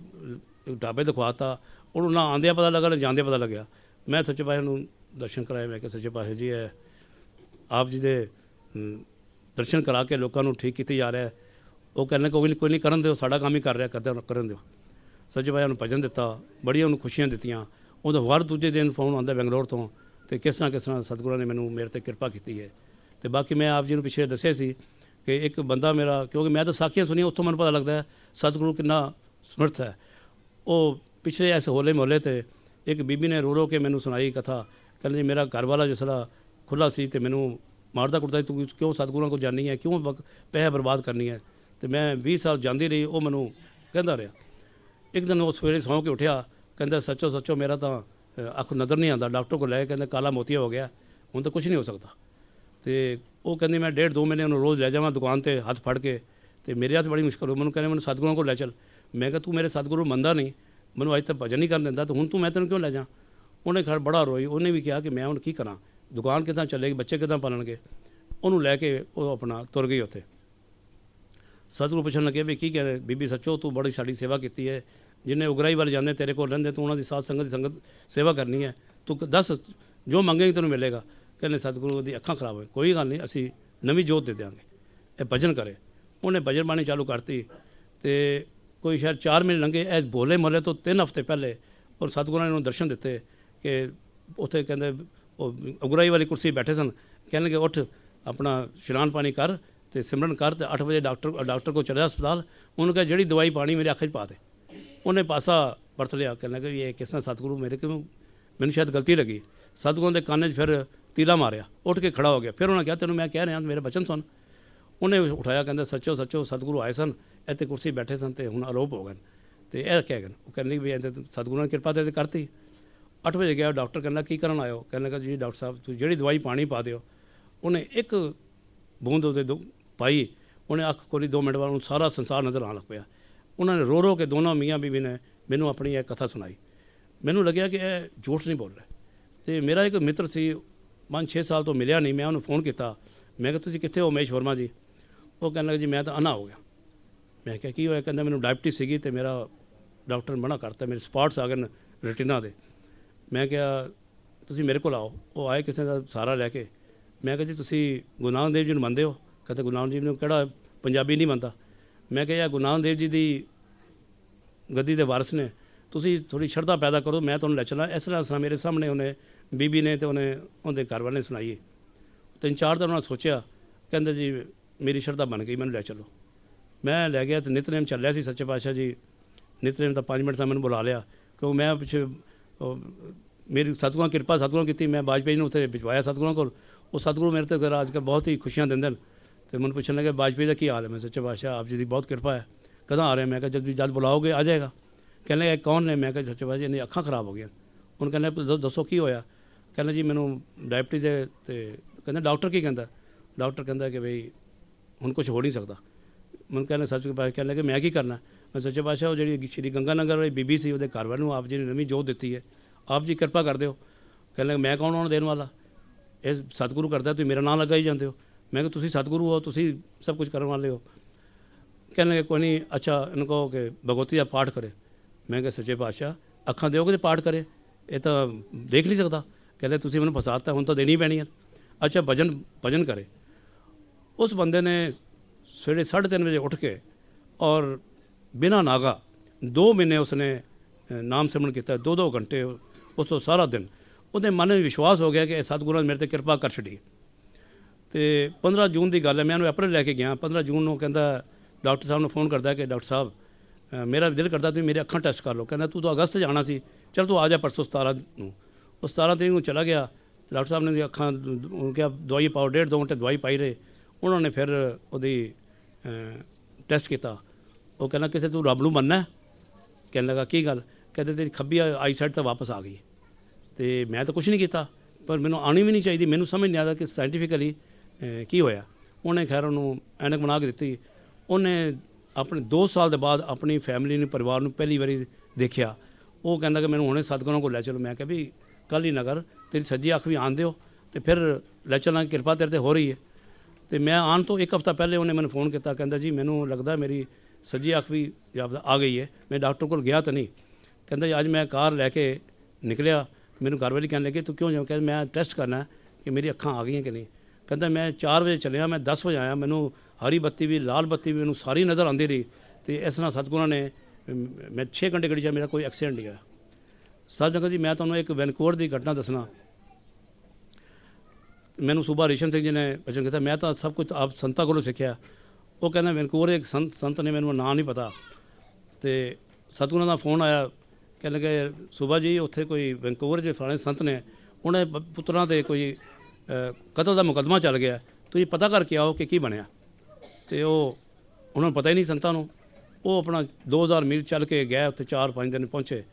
ਢਾਬੇ ਤੋਂ ਖਵਾਤਾ। ਉਹਨੂੰ ਨਾ ਆਂਦਿਆਂ ਪਤਾ ਲੱਗਾ, ਨਾ ਜਾਂਦਿਆਂ ਪਤਾ ਲੱਗਿਆ। ਮੈਂ ਸੱਚੇ ਪਾਤਸ਼ਾਹ ਨੂੰ ਦਰਸ਼ਨ ਕਰਾਏ, ਮੈਂ ਕਿਹਾ, ਸੱਚੇ ਪਾਤਸ਼ਾਹ ਜੀ ਹੈ ਆਪ ਜੀ ਦੇ ਦਰਸ਼ਨ ਕਰਾ ਕੇ ਲੋਕਾਂ ਨੂੰ ਠੀਕ ਕੀਤੀ ਜਾ ਰਿਹਾ ਉਹ ਕਹਿੰਦੇ ਕੋਈ ਨਹੀਂ ਕੋਈ ਨਹੀਂ ਕਰਨ ਦਿਓ, ਸਾਡਾ ਕੰਮ ਹੀ ਕਰ ਰਿਹਾ, ਕਰਦੇ, ਕਰਨ ਦਿਓ। ਸੱਚੇ ਪਾਤਸ਼ਾਹ ਨੂੰ ਭਜਨ ਦਿੱਤਾ, ਬੜੀਆਂ ਉਹਨੂੰ ਖੁਸ਼ੀਆਂ ਦਿੱਤੀਆਂ। ਉਹਦਾ ਵਾਰ ਦੂਜੇ ਦਿਨ ਫੋਨ ਆਉਂਦਾ ਬੰਗਲੌਰ ਤੋਂ, ਤੇ ਕਿਸ ਤਰ੍ਹਾਂ ਕਿਸ ਤਰ੍ਹਾਂ ਸਤਿਗੁਰਾਂ ਨੇ ਮੈਨੂੰ ਮੇਰੇ ਤੇ ਕਿਰਪਾ ਕੀਤੀ ਹੈ। ਤੇ ਬਾਕੀ ਮੈਂ ਆਪ ਜੀ ਨੂੰ ਪਿਛਲੇ ਦੱਸਿਆ ਸੀ ਕਿ ਇੱਕ ਬੰਦਾ ਮੇਰਾ ਕਿਉਂਕਿ ਮੈਂ ਤਾਂ ਸਾਖੀਆਂ ਸੁਣੀਆਂ ਉੱਥੋਂ ਮੈਨੂੰ ਪਤਾ ਲੱਗਦਾ ਸਤਿਗੁਰੂ ਕਿੰਨਾ ਸਮਰਥ ਹੈ। ਉਹ ਪਿਛਲੇ ਐਸੇ ਹੋਲੇ ਮਹੱਲੇ ਤੇ ਇੱਕ ਬੀਬੀ ਨੇ ਰੋ ਰੋ ਕੇ ਮੈਨੂੰ ਸੁਣਾਈ ਕਥਾ ਕਹਿੰਦੀ ਮੇਰਾ ਘਰ ਵਾਲਾ ਜਿਸ ਤਰ੍ਹਾਂ ਖੁੱਲਾ ਸੀ ਤੇ ਮੈਨੂੰ ਮਾਰਦਾ ਕੁੱਟਦਾ ਸੀ, ਤੂੰ ਕਿਉਂ ਸਤਿਗੁਰਾਂ ਕੋਲ ਜਾਣੀ ਹੈ ਕਿਉਂ ਵਕ- ਪੈਸੇ ਬਰਬਾਦ ਕਰਨੀ ਹੈ? ਤੇ ਮੈਂ 20 ਸਾਲ ਜਾਂਦੀ ਰਹੀ ਉਹ ਮੈਨੂੰ ਕਹਿੰਦਾ ਰਿਹਾ। ਇੱਕ ਦਿਨ ਉਹ ਸਵੇਰੇ ਸੌਂ ਕੇ ਉੱਠਿਆ ਕਹਿੰਦਾ ਸੱਚੋ ਸੱਚੋ ਮੇਰਾ ਤਾਂ ਅੱਖ ਨਜ਼ਰ ਨਹੀਂ ਆਉਂਦਾ ਡਾਕਟਰ ਕੋਲ ਲੈ ਕੇ ਕਹਿੰਦਾ ਕਾਲਾ ਮੋਤੀਆ ਹੋ ਗਿਆ ਹੁਣ ਤਾਂ ਕੁਝ ਨਹੀਂ ਹੋ ਸਕਦਾ। ਤੇ ਉਹ ਕਹਿੰਦੀ ਮੈਂ ਡੇਢ ਦੋ ਮਹੀਨੇ ਉਹਨੂੰ ਰੋਜ਼ ਲੈ ਜਾਵਾਂ ਦੁਕਾਨ ਤੇ ਹੱਥ ਫੜ ਕੇ ਤੇ ਮੇਰੇ ਹੱਥ ਬੜੀ ਮੁਸ਼ਕਲ ਹੋ ਮੈਨੂੰ ਕਹਿੰਦੇ ਮੈਨੂੰ ਸਤਿਗੁਰਾਂ ਕੋਲ ਲੈ ਚੱਲ। ਮੈਂ ਕਿਹਾ, ਤੂੰ ਮੇਰੇ ਸਤਿਗੁਰੂ ਮੰਨਦਾ ਨਹੀਂ। ਮੈਨੂੰ ਅੱਜ ਤੱਕ ਭਜਨ ਨਹੀਂ ਕਰਨ ਦਿੰਦਾ ਤੇ ਹੁਣ ਤੂੰ ਮੈਂ ਤੈਨੂੰ ਕਿਉਂ ਲੈ ਜਾ ਉਹਨੇ ਖੜ ਬੜਾ ਰੋਈ। ਉਹਨੇ ਵੀ ਕਿਹਾ ਕਿ ਮੈਂ ਹੁਣ ਕੀ ਕਰਾਂ? ਦੁਕਾਨ ਕਿੱਦਾਂ ਚੱਲੇਗੀ? ਬੱਚੇ ਕਿੱਦਾਂ ਪਾਲਣਗੇ? ਉਹਨੂੰ ਲੈ ਕੇ ਉਹ ਆਪਣਾ ਤੁਰ ਗਈ ਉੱਥੇ। ਸਤਿਗੁਰੂ ਪੁੱਛਣ ਲੱਗੇ ਵੀ ਕੀ ਕਹਿੰਦੇ? ਬੀਬੀ, ਸੱਚੋ, ਤੂੰ ਬੜੀ ਸਾਡੀ ਸੇਵਾ ਕੀਤੀ ਹੈ। ਜਿੰਨੇ ਉਗਰਾਈ ਵੱਲ ਜਾਂਦੇ, ਤੇਰੇ ਕੋਲ ਰਹਿੰਦੇ, ਤੂੰ ਉਹਨਾਂ ਦੀ ਸਾਧ ਸੰਗਤ ਦੀ ਸੰਗਤ ਸੇਵਾ ਕਰਨੀ ਹੈ। ਤੂੰ ਦੱਸ, ਜੋ ਮੰਗੇਂਗੀ ਤੈਨੂੰ ਮਿਲੇਗਾ। ਕਹਿੰਦੇ ਸਤਿਗੁਰੂ ਦੀ ਅੱਖਾਂ ਖਰਾਬ ਹੋਏ। ਕੋਈ ਗੱਲ ਨਹੀਂ, ਅਸੀਂ ਨਵੀਂ ਜੋਤ ਦੇ ਦਿਆਂਗੇ। ਇਹ ਭਜਨ ਕਰੇ। ਉਹਨੇ ਭਜਨ ਬਾਣੀ ਚਾਲੂ ਕਰਤੀ ਤੇ ਕੋਈ ਸ਼ਾਇਦ 4 ਮਹੀਨੇ ਲੰਘੇ, ਇਹ ਬੋਲੇ ਮਹੱਲੇ ਤੋਂ 3 ਹਫ਼ਤੇ ਪਹਿਲੇ ਔਰ ਸਤਿਗੁਰਾਂ ਨੇ ਉਹਨੂੰ ਦਰਸ਼ਨ ਦਿੱਤੇ ਕਿ ਉੱਥੇ ਕਹਿੰਦੇ ਉਹ ਅਗੁਰਾਈ ਵਾਲੀ ਕੁਰਸੀ ਬੈਠੇ ਸਨ। ਕਹਿਣਗੇ, ਉੱਠ, ਆਪਣਾ ਇਸ਼ਨਾਨ ਪਾਣੀ ਕਰ ਤੇ ਸਿਮਰਨ ਕਰ ਤੇ 8 ਵਜੇ ਡਾਕਟਰ ਡਾਕਟਰ ਕੋਲ ਚਲਿਆ ਹਸਪਤਾਲ। ਉਹਨੂੰ ਕਹੇ, ਜਿਹੜੀ ਦਵਾਈ ਪਾਣੀ ਮੇਰੇ ਅੱਖ 'ਚ ਪਾ ਦੇ। ਉਹਨੇ ਪਾਸਾ ਵਰਤ ਲਿਆ। ਕਹਿੰਦਾ ਕਿ ਇਹ ਕਿਸ ਤਰ੍ਹਾਂ ਸਤਿਗੁਰੂ ਮੇਰੇ ਕਿਉਂ, ਮੈਨੂੰ ਸ਼ਾਇਦ ਗਲਤੀ ਲੱਗੀ। ਸਤਿਗੁਰੂ ਦੇ ਕੰਨ 'ਚ ਫਿਰ ਤੀਲਾ ਮਾਰਿਆ, ਉੱਠ ਕੇ ਖੜਾ ਹੋ ਗਿਆ। ਫਿਰ ਉਹਨਾਂ ਕਿਹਾ, ਤੈਨੂੰ ਮੈਂ ਕਹਿ ਰਿਹਾ, ਮੇਰੇ ਬਚਨ ਸੁਣ। ਉਹਨੇ ਉਠਾਇਆ, ਕਹਿੰਦਾ, ਸੱਚੋ ਸੱਚੋ, ਸਤਿਗੁਰੂ ਆਏ ਸਨ, ਇੱਥੇ ਕੁਰਸੀ ਬੈਠੇ ਸਨ ਤੇ ਹੁਣ ਆਰੋਪ ਹੋ ਗਏ ਤੇ ਇਹ ਕਹਿ ਗਏ ਉਹ ਕਹਿੰਦੇ ਵੀ ਇਹ ਤਾਂ ਸਤਿਗੁਰੂ ਨੇ ਕਿਰਪਾ ਤੇ ਕਰਤੀ। 8 ਵਜੇ ਗਿਆ, ਡਾਕਟਰ ਕਹਿੰਦਾ, ਕੀ ਕਰਨ ਆਇਓ ਕਹਿੰਦਾ ਕਿ ਜੀ ਡਾਕਟਰ ਸਾਹਿਬ, ਤੁਸੀਂ ਜਿਹੜੀ ਦਵਾਈ ਪਾਣੀ ਪਾ ਦਿਓ। ਉਹਨੇ ਇੱਕ ਬੂੰਦ ਉਹਦੇ ਦੋ ਪਾਈ, ਉਹਨੇ ਅੱਖ ਖੋਲੀ 2 ਮਿੰਟ ਬਾਅਦ ਉਹਨੂੰ ਸਾਰਾ ਸੰਸਾਰ ਨਜ਼ਰ ਆਉਣ ਲੱਗ ਪਿਆ। ਉਹਨਾਂ ਨੇ ਰੋ ਰੋ ਕੇ ਦੋਨੋਂ ਮੀਆਂ ਬੀਵੀ ਨੇ ਮੈਨੂੰ ਆਪਣੀ ਇਹ ਕਥਾ ਸੁਣਾਈ। ਮੈਨੂੰ ਲੱਗਿਆ ਕਿ ਇਹ ਝੂਠ ਨਹੀਂ ਬੋਲ ਰਿਹਾ। ਤੇ ਮੇਰਾ ਇੱਕ ਮਿੱਤਰ ਸੀ 5-6 ਸਾਲ ਤੋਂ ਮਿਲਿਆ ਨਹੀਂ, ਮੈਂ ਉਹਨੂੰ ਫੋਨ ਕੀਤਾ। ਮੈਂ ਕਿਹਾ, ਤੁਸੀਂ ਕਿੱਥੇ ਹੋ ਉਮੇਸ਼ ਵਰਮਾ ਜੀ? ਉਹ ਕਹਿਣ ਕਹਿੰਦਾ ਜੀ, ਮੈਂ ਤਾਂ ਅਨਾ ਹੋ ਗਿਆ। ਮੈਂ ਕਿਹਾ, ਕੀ ਹੋਇਆ? ਕਹਿੰਦਾ, ਮੈਨੂੰ ਡਾਇਬਟੀਸ ਸੀਗੀ ਤੇ ਮੇਰਾ ਡਾਕਟਰ ਮਨਾ ਕਰਤਾ, ਮੇਰੇ ਸਪਾਟਸ ਆ ਗਏ ਨੇ ਰੈਟਿਨਾ ਦੇ। ਮੈਂ ਕਿਹਾ, ਤੁਸੀਂ ਮੇਰੇ ਕੋਲ ਆਓ, ਉਹ ਆਏ ਕਿਸੇ ਦਾ ਸਹਾਰਾ ਲੈ ਕੇ। ਮੈਂ ਕਿਹਾ, ਜੀ, ਤੁਸੀਂ ਗੁਰੂ ਨਾਨਕ ਦੇਵ ਜੀ ਨੂੰ ਮੰਨਦੇ ਹੋ? ਕਹਿੰਦੇ, ਗੁਰੂ ਨਾਨਕ ਜੀ ਨੂੰ ਕਿਹੜਾ ਪੰਜਾਬੀ ਨਹੀਂ ਮੰਨਦਾ? ਮੈਂ ਕਿਹਾ, ਯਾਰ, ਗੁਰੂ ਨਾਨਕ ਦੇਵ ਜੀ ਦੀ ਗੱਦੀ ਦੇ ਵਾਰਸ ਨੇ। ਤੁਸੀਂ ਥੋੜੀ ਸ਼ਰਧਾ ਪੈਦਾ ਕਰੋ, ਮੈਂ ਤੁਹਾਨੂੰ ਲੈ ਚੱਲਾਂ। ਇਸ ਤਰ੍ਹਾਂ ਸਾ ਮੇਰੇ ਸਾਹਮਣੇ ਉਹਨੇ ਬੀਬੀ ਨੇ ਤੇ ਉਹਨੇ ਉਹਦੇ ਘਰ ਵਾਲੇ ਨੇ ਸੁਣਾਈ। ਤਿੰਨ ਚਾਰ ਦਿਨ ਉਹਨਾਂ ਸੋਚਿਆ, ਕਹਿੰਦੇ ਜੀ, ਮੇਰੀ ਸ਼ਰਧਾ ਬਣ ਗਈ, ਮੈਨੂੰ ਲੈ ਚੱਲੋ। ਮੈਂ ਲੈ ਗਿਆ ਤੇ ਨਿਤਨੇਮ ਚੱਲਿਆ ਸੀ, ਸੱਚੇ ਪਾਤਸ਼ਾਹ ਜੀ। ਨਿਤਨੇਮ ਦਾ 5 ਮਿੰਟ ਸਾਂ ਮੈਨੂੰ ਬੁਲਾ ਲਿਆ। ਕਿਉਂਕਿ ਮੈਂ ਪਿੱਛੇ ਮੇਰੀ ਸਤਿਗੁਰਾਂ ਕਿਰਪਾ ਸਤਿਗੁਰਾਂ ਕੀਤੀ, ਮੈਂ ਬਾਜਪੇਈ ਨੂੰ ਉੱਥੇ ਭਿਜਵਾਇਆ ਸਤਿਗੁਰਾਂ ਕੋਲ। ਉਹ ਸਤਿਗੁਰੂ ਮੇਰੇ ਤੇ ਅੱਜ ਕੱਲ੍ਹ ਬਹੁਤ ਹੀ ਖੁਸ਼ੀਆਂ ਦਿੰਦੇ ਨੇ। ਤੇ ਮੈਨੂੰ ਪੁੱਛਣ ਲੱਗੇ, ਬਾਜਪੇਈ ਦਾ ਕੀ ਹਾਲ ਹੈ? ਮੈਂ ਸੱਚੇ ਪਾਤਸ਼ਾਹ, ਆਪ ਜੀ ਦੀ ਬਹੁਤ ਕਿਰਪਾ ਹੈ। ਕਦੋਂ ਆ ਰਹੇ? ਮੈਂ ਕਿਹਾ, ਜਦ ਵੀ ਜਦ ਬੁਲਾਓਗੇ, ਆ ਜਾਏਗਾ। ਕਹਿੰਦੇ, ਇਹ ਕੌਣ ਨੇ? ਮੈਂ ਕਿਹਾ, ਸੱਚੇ ਪਾਤਸ਼ਾਹ ਇਹਦੀ ਅੱਖਾਂ ਖਰਾਬ ਹੋ ਗਈਆਂ। ਉਹਨੂੰ ਕਹਿੰਦੇ ਦ- ਦੱਸੋ ਕੀ ਹੋਇਆ? ਕਹਿੰਦਾ ਜੀ ਮੈਨੂੰ ਡਾਇਬਟੀਜ਼ ਹੈ ਤੇ ਕਹਿੰਦਾ ਡਾਕਟਰ ਕੀ ਕਹਿੰਦਾ? ਡਾਕਟਰ ਕਹਿੰਦਾ ਕਿ ਬਈ ਹੁਣ ਕੁਝ ਹੋ ਨਹੀਂ ਸਕਦਾ। ਮੈਨੂੰ ਕਹਿੰਦੇ, ਸੱਚ ਪਾਤਸ਼ਾਹ ਕਹਿੰਦੇ ਕਿ ਮੈਂ ਕੀ ਕਰਨਾ? ਮੈਂ ਸੱਚੇ ਪਾਤਸ਼ਾਹ, ਉਹ ਜਿਹੜੀ ਸ਼੍ਰੀ ਗੰਗਾ ਨਗਰ ਵਾਲੀ ਬੀਬੀ ਸੀ, ਉਹਦੇ ਘਰ ਵਾਲੇ ਨੂੰ ਆਪ ਜੀ ਨੇ ਨਵੀਂ ਜੋਤ ਦਿੱਤੀ ਹੈ। ਆਪ ਜੀ ਕਿਰਪਾ ਕਰ ਦਿਓ। ਕਹਿੰਦੇ, ਮੈਂ ਕੌਣ ਉਹਨਾਂ ਦੇਣ ਵਾਲਾ? ਇਹ ਸਤਿਗੁਰੂ ਕਰਦਾ, ਤੁਸੀਂ ਮੇਰਾ ਨਾਮ ਲਗਾ ਹੀ ਜਾਂਦੇ ਹੋ। ਮੈਂ ਕਿਹਾ, ਤੁਸੀਂ ਸਤਿਗੁਰੂ ਹੋ, ਤੁਸੀਂ ਸਭ ਕੁਝ ਕਰਨ ਵਾਲੇ ਹੋ। ਕਹਿੰਦੇ ਕੋਈ ਨਹੀਂ, ਅੱਛਾ, ਇਹਨੂੰ ਕਹੋ ਕਿ ਭਗਵਤੀ ਦਾ ਪਾਠ ਕਰੇ। ਮੈਂ ਕਿਹਾ, ਸੱਚੇ ਪਾਤਸ਼ਾਹ, ਅੱਖਾਂ ਦਿਓਗੇ ਤੇ ਪਾਠ ਕਰੇ। ਇਹ ਤਾਂ ਦੇਖ ਨਹੀਂ ਸਕਦਾ। ਕਹਿੰਦੇ ਤੁਸੀਂ ਮੈਨੂੰ ਫਸਾਤਾ ਹੁਣ ਤਾਂ ਦੇਣੀ ਪੈਣੀ ਹੈ ਅੱਛਾ ਭਜਨ ਭਜਨ ਕਰੇ। ਉਸ ਬੰਦੇ ਨੇ ਸਵੇਰੇ 3:30 ਵਜੇ ਉੱਠ ਕੇ ਔਰ ਬਿਨਾ ਨਾਗਾ 2 ਮਹੀਨੇ ਉਸਨੇ ਨਾਮ ਸਿਮਰਨ ਕੀਤਾ ਦੋ ਦੋ ਘੰਟੇ ਉਸ ਤੋਂ ਸਾਰਾ ਦਿਨ। ਉਹਦੇ ਮਨ ਵਿੱਚ ਵਿਸ਼ਵਾਸ ਹੋ ਗਿਆ ਕਿ ਇਹ ਸਤਿਗੁਰਾਂ ਨੇ ਮੇਰੇ ਤੇ ਕਿਰਪਾ ਕਰ ਛੱਡੀ। ਤੇ 15 ਜੂਨ ਦੀ ਗੱਲ ਹੈ ਮੈਂ ਉਹਨੂੰ ਅਪ੍ਰੈਲ ਲੈ ਕੇ ਗਿਆ। 15 ਜੂਨ ਨੂੰ ਕਹਿੰਦਾ ਡਾਕਟਰ ਸਾਹਿਬ ਨੂੰ ਫੋਨ ਕਰਦਾ ਕਿ ਡਾਕਟਰ ਸਾਹਿਬ ਅ, ਮੇਰਾ ਦਿਲ ਕਰਦਾ ਤੁਸੀਂ ਮੇਰੇ ਅੱਖਾਂ ਟੈਸਟ ਕਰ ਲਓ। ਕਹਿੰਦਾ ਤੂੰ ਤਾਂ ਅਗਸਤ ਜਾਣਾ ਸੀ। ਚਲ ਤੂੰ ਆ ਜਾ ਪਰਸੋਂ 17 ਨੂੰ। ਉਹ 17 ਤਰੀਕ ਨੂੰ ਚਲਾ ਗਿਆ ਤੇ ਡਾਕਟਰ ਸਾਹਿਬ ਨੇ ਅੱਖਾਂ ਉਹਨੂੰ ਕਿਹਾ ਦਵਾਈ ਪਾਓ, ਡੇਢ ਦੋ ਘੰਟੇ ਦਵਾਈ ਪਾਈ ਰਹੇ। ਉਹਨਾਂ ਨੇ ਫਿਰ ਉਹਦੀ ਟੈਸਟ ਕੀਤਾ। ਉਹ ਕਹਿੰਦਾ, ਕਿਸੇ ਤੂੰ ਰੱਬ ਨੂੰ ਮੰਨਣਾ ਕਹਿਣ ਲੱਗਾ, ਕੀ ਗੱਲ? ਕਹਿੰਦੇ, ਤੇਰੀ ਖੱਬੀ ਆਈ ਸਾਈਡ ਤਾਂ ਵਾਪਸ ਆ ਗਈ। ਤੇ ਮੈਂ ਤਾਂ ਕੁਝ ਨਹੀਂ ਕੀਤਾ, ਪਰ ਮੈਨੂੰ ਆਣੀ ਵੀ ਨਹੀਂ ਚਾਹੀਦੀ। ਮੈਨੂੰ ਸਮਝ ਨਹੀਂ ਆਦਾ ਕਿ ਸਾਇੰਟੀਫਿਕਲੀ ਕੀ ਹੋਇਆ? ਉਹਨੇ ਖੈਰ ਉਹਨੂੰ ਐਨਕ ਬਣਾ ਕੇ ਦਿੱਤੀ। ਉਹਨੇ ਆਪਣੇ 2 ਸਾਲ ਦੇ ਬਾਅਦ ਆਪਣੀ ਫੈਮਿਲੀ ਨੂੰ, ਪਰਿਵਾਰ ਨੂੰ ਪਹਿਲੀ ਵਾਰੀ ਦੇਖਿਆ। ਉਹ ਕਹਿੰਦਾ ਕਿ ਮੈਨੂੰ ਹੁਣੇ ਸਤਿਗੁਰਾਂ ਕੋਲ ਲੈ ਚਲੋ। ਮੈਂ ਕਿਹਾ ਵੀ ਕੱਲ ਹੀ ਨਗਰ, ਤੇਰੀ ਸੱਜੀ ਅੱਖ ਵੀ ਆਣ ਦਿਓ ਤੇ ਫਿਰ ਲੈ ਚੱਲਾਂਗੇ, ਕਿਰਪਾ ਤੇਰੇ ਤੇ ਹੋ ਰਹੀ ਹੈ। ਤੇ ਮੈਂ ਆਉਣ ਤੋਂ ਇੱਕ ਹਫ਼ਤਾ ਪਹਿਲੇ ਉਹਨੇ ਮੈਨੂੰ ਫੋਨ ਕੀਤਾ, ਕਹਿੰਦਾ ਜੀ ਮੈਨੂੰ ਲੱਗਦਾ ਮੇਰੀ ਸੱਜੀ ਅੱਖ ਵੀ ਜਾਪਦਾ ਆ ਗਈ ਹੈ, ਮੈਂ ਡਾਕਟਰ ਕੋਲ ਗਿਆ ਤਾਂ ਨਹੀਂ। ਕਹਿੰਦਾ ਜੀ, ਅੱਜ ਮੈਂ ਕਾਰ ਲੈ ਕੇ ਨਿਕਲਿਆ, ਮੈਨੂੰ ਘਰ ਵਾਲੀ ਕਹਿਣ ਲੱਗੇ, ਤੂੰ ਕਿਉਂ ਜਾਉਂ ਕਹਿੰਦਾ, ਮੈਂ ਟੈਸਟ ਕਰਨਾ ਕਿ ਮੇਰੀ ਅੱਖਾਂ ਆ ਗਈਆਂ ਕਿ ਨਹੀਂ? ਕਹਿੰਦਾ, ਮੈਂ 4 ਵਜੇ ਚੱਲਿਆ, ਮੈਂ 10 ਵਜੇ ਆਇਆ, ਮੈਨੂੰ ਹਰੀ ਬੱਤੀ ਵੀ, ਲਾਲ ਬੱਤੀ ਵੀ, ਮੈਨੂੰ ਸਾਰੀ ਨਜ਼ਰ ਆਉਂਦੀ ਰਹੀ ਤੇ ਇਸ ਨਾਲ ਸਤਿਗੁਰਾਂ ਨੇ, ਮੈਂ 6 ਘੰਟੇ ਗੱਡੀ 'ਚ ਮੇਰਾ ਕੋਈ ਐਕਸੀਡੈਂਟ ਨਹੀਂ ਹੋਇਆ। ਸਾਜੰਗ ਜੀ ਮੈਂ ਤੁਹਾਨੂੰ ਇੱਕ ਵੈਨਕੂਵਰ ਦੀ ਘਟਨਾ ਦੱਸਣਾ। ਮੈਨੂੰ ਸੂਬਾ ਰਿਸ਼ਨ ਸਿੰਘ ਜੀ ਨੇ ਬਚਨ ਕੀਤਾ। ਮੈਂ ਤਾਂ ਸਭ ਕੁਝ ਆਪ ਸੰਤਾਂ ਕੋਲੋਂ ਸਿੱਖਿਆ। ਉਹ ਕਹਿੰਦਾ ਵੈਨਕੂਵਰ ਇੱਕ ਸੰਤ ਸੰਤ ਨੇ ਮੈਨੂੰ ਨਾਂ ਨਹੀਂ ਪਤਾ। ਤੇ ਸਤਿਗੁਰਾਂ ਦਾ ਫੋਨ ਆਇਆ। ਕਹਿਣ ਲੱਗੇ ਸੂਬਾ ਜੀ ਉੱਥੇ ਕੋਈ ਵੈਨਕੂਵਰ ਦੇ ਫਲਾਣੇ ਸੰਤ ਨੇ ਉਹਨਾਂ ਦੇ ਪੁੱਤਰਾਂ ਤੇ ਕੋਈ ਅ, ਕਤਲ ਦਾ ਮੁਕੱਦਮਾ ਚੱਲ ਗਿਆ। ਤੁਸੀਂ ਪਤਾ ਕਰਕੇ ਆਓ ਕਿ ਕੀ ਬਣਿਆ। ਤੇ ਉਹ ਉਹਨਾਂ ਨੂੰ ਪਤਾ ਹੀ ਨਹੀਂ ਸੰਤਾਂ ਨੂੰ। ਉਹ ਆਪਣਾ 2000 ਮੀਲ ਚੱਲ ਕੇ ਗਏ ਉੱਥੇ 4-5 ਦਿਨ ਪਹੁੰਚੇ।